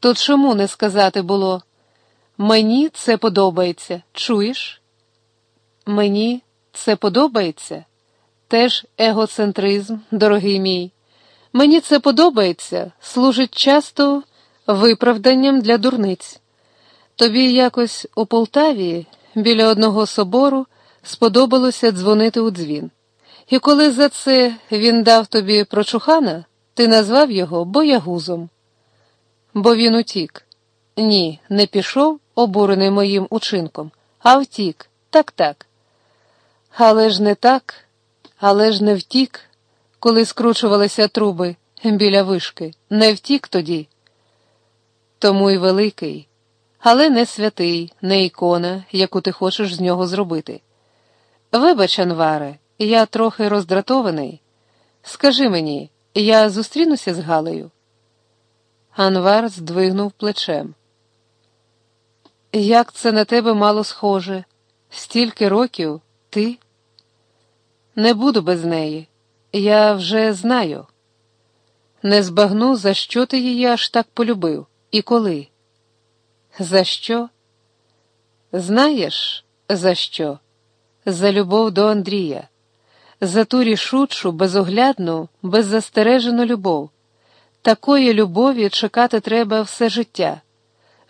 То чому не сказати було? Мені це подобається, чуєш? Мені це подобається? Теж егоцентризм, дорогий мій. Мені це подобається, служить часто виправданням для дурниць. Тобі якось у Полтаві біля одного собору сподобалося дзвонити у дзвін. І коли за це він дав тобі прочухана, ти назвав його боягузом. Бо він утік. Ні, не пішов, обурений моїм учинком, а втік, так так. Але ж не так, але ж не втік, коли скручувалися труби біля вишки, не втік тоді. Тому й великий, але не святий, не ікона, яку ти хочеш з нього зробити. Вибач, Анваре, я трохи роздратований. Скажи мені, я зустрінуся з Галею? Анвар здвигнув плечем. Як це на тебе мало схоже? Стільки років ти? Не буду без неї. Я вже знаю. Не збагну, за що ти її аж так полюбив і коли. За що? Знаєш, за що? За любов до Андрія, за ту рішучу, безоглядну, беззастережену любов. Такої любові чекати треба все життя.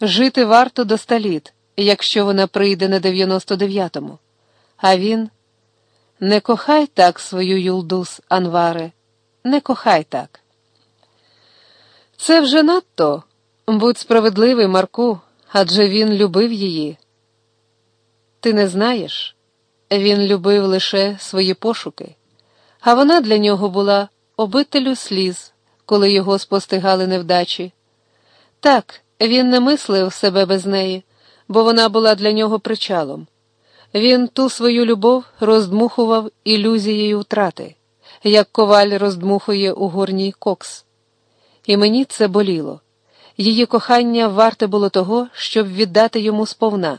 Жити варто до ста літ, якщо вона прийде на 99-му. А він не кохай так свою Юлдус, Анваре, не кохай так. Це вже надто. Будь справедливий, Марку, адже він любив її. Ти не знаєш, він любив лише свої пошуки, а вона для нього була обителю сліз, коли його спостигали невдачі. Так, він не мислив себе без неї, бо вона була для нього причалом. Він ту свою любов роздмухував ілюзією втрати, як коваль роздмухує у горній кокс. І мені це боліло. Її кохання варте було того, щоб віддати йому сповна.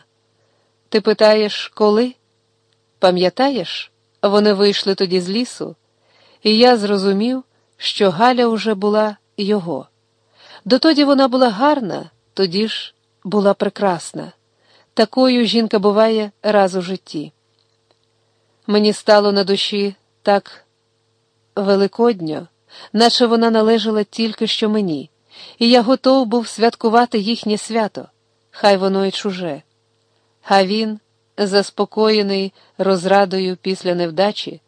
Ти питаєш, коли? Пам'ятаєш, вони вийшли тоді з лісу, і я зрозумів, що Галя уже була його. Дотоді вона була гарна, тоді ж була прекрасна. Такою жінка буває раз у житті. Мені стало на душі так великодньо, наче вона належала тільки що мені, і я готов був святкувати їхнє свято, хай воно й чуже. А він, заспокоєний розрадою після невдачі,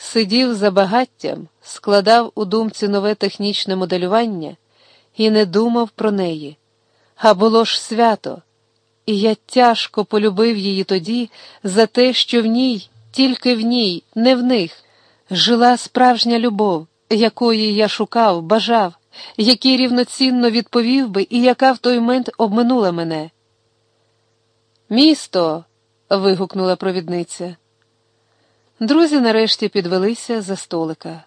сидів за багаттям, складав у думці нове технічне моделювання і не думав про неї. А було ж свято, і я тяжко полюбив її тоді за те, що в ній, тільки в ній, не в них, жила справжня любов, якої я шукав, бажав, який рівноцінно відповів би і яка в той момент обминула мене. Місто. вигукнула провідниця. Друзі нарешті підвелися за столика.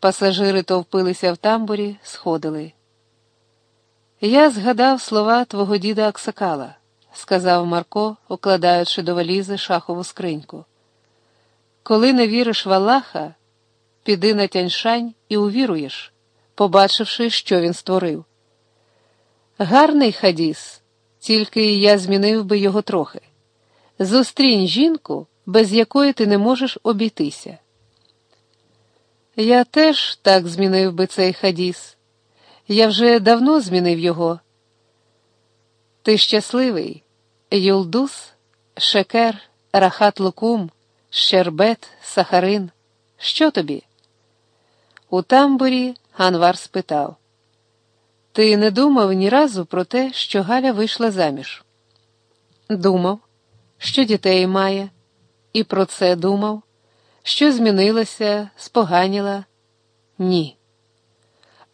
Пасажири товпилися в тамбурі, сходили. Я згадав слова твого діда Аксакала, сказав Марко, укладаючи до валізи шахову скриньку. Коли не віриш в Аллаха, піди на тяньшань і увіруєш, побачивши, що він створив. Гарний хадіс, тільки я змінив би його трохи. Зустрінь жінку, без якої ти не можеш обійтися. Я теж так змінив би цей хадіс. Я вже давно змінив його. Ти щасливий, Юлдус, Шекер, Рахат Лукум, Щербет, Сахарин. Що тобі? У тамбурі Анвар спитав: Ти не думав ні разу про те, що Галя вийшла заміж? Думав, що дітей має, і про це думав, що змінилася, споганіла? Ні.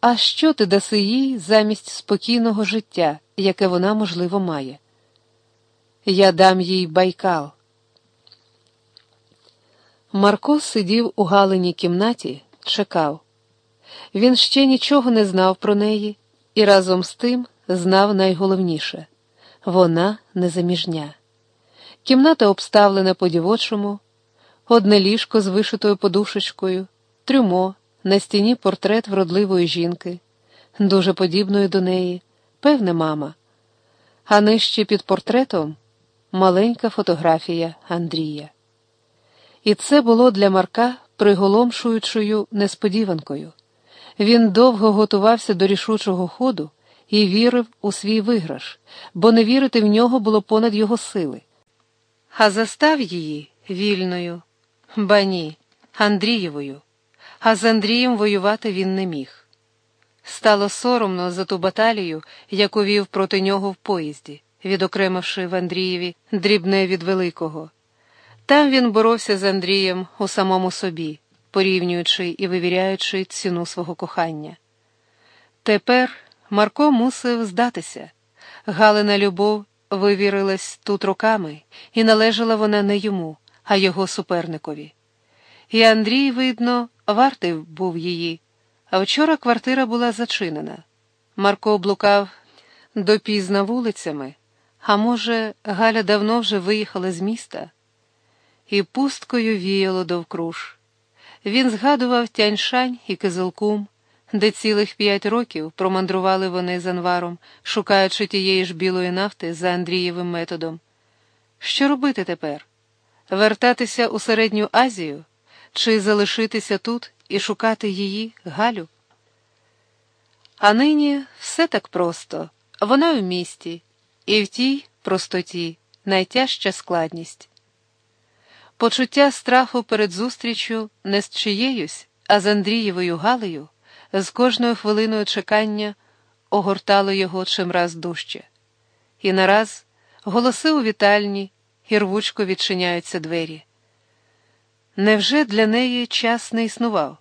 А що ти даси їй замість спокійного життя, яке вона, можливо, має? Я дам їй байкал. Марко сидів у галиній кімнаті, чекав. Він ще нічого не знав про неї і разом з тим знав найголовніше вона незаміжня. Кімната обставлена по дівочому, одне ліжко з вишитою подушечкою, трюмо, на стіні портрет вродливої жінки, дуже подібної до неї, Певне, мама. А нижче під портретом маленька фотографія Андрія. І це було для Марка приголомшуючою несподіванкою. Він довго готувався до рішучого ходу і вірив у свій виграш, бо не вірити в нього було понад його сили. А застав її вільною, ба ні, Андрієвою, а з Андрієм воювати він не міг. Стало соромно за ту баталію, яку вів проти нього в поїзді, відокремивши в Андрієві дрібне від великого. Там він боровся з Андрієм у самому собі, порівнюючи і вивіряючи ціну свого кохання. Тепер Марко мусив здатися. Галина любов вивірилась тут роками, і належала вона не йому, а його суперникові. І Андрій, видно, вартий був її, а вчора квартира була зачинена. Марко блукав допізна вулицями, а може, Галя давно вже виїхала з міста, і пусткою віяло довкруж. Він згадував Тяньшань і Кизилкум, де цілих п'ять років промандрували вони з Анваром, шукаючи тієї ж білої нафти за Андрієвим методом. Що робити тепер? Вертатися у середню Азію чи залишитися тут і шукати її, Галю? А нині все так просто вона в місті, і в тій простоті найтяжча складність. Почуття страху перед зустрічю не з чиєюсь, а з Андрієвою Галею з кожною хвилиною чекання огортало його чимраз дужче. І нараз голоси у вітальні і рвучко відчиняються двері. Невже для неї час не існував?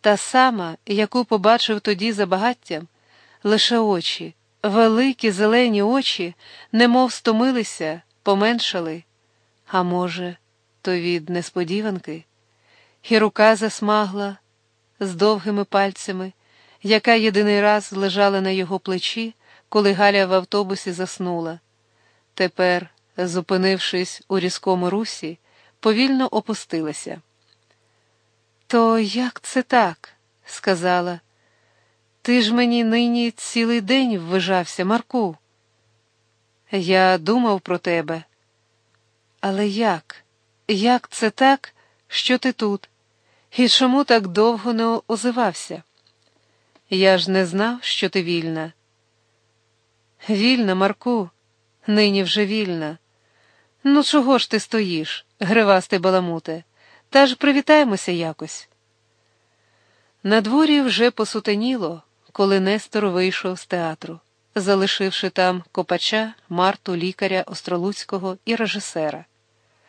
Та сама, яку побачив тоді за багаттям, лише очі, великі зелені очі, немов стомилися, поменшали, а може, то від несподіванки, і рука засмагла з довгими пальцями, яка єдиний раз лежала на його плечі, коли Галя в автобусі заснула. Тепер, зупинившись у різкому русі, повільно опустилася. То як це так? сказала. Ти ж мені нині цілий день ввижався, Марку. Я думав про тебе. Але як? Як це так, що ти тут? І чому так довго не озивався? Я ж не знав, що ти вільна. Вільна, Марку, нині вже вільна. Ну, чого ж ти стоїш, гривастий баламуте, та ж привітаємося якось. На дворі вже посутеніло, коли Нестор вийшов з театру, залишивши там копача, Марту, лікаря Остролуцького і режисера.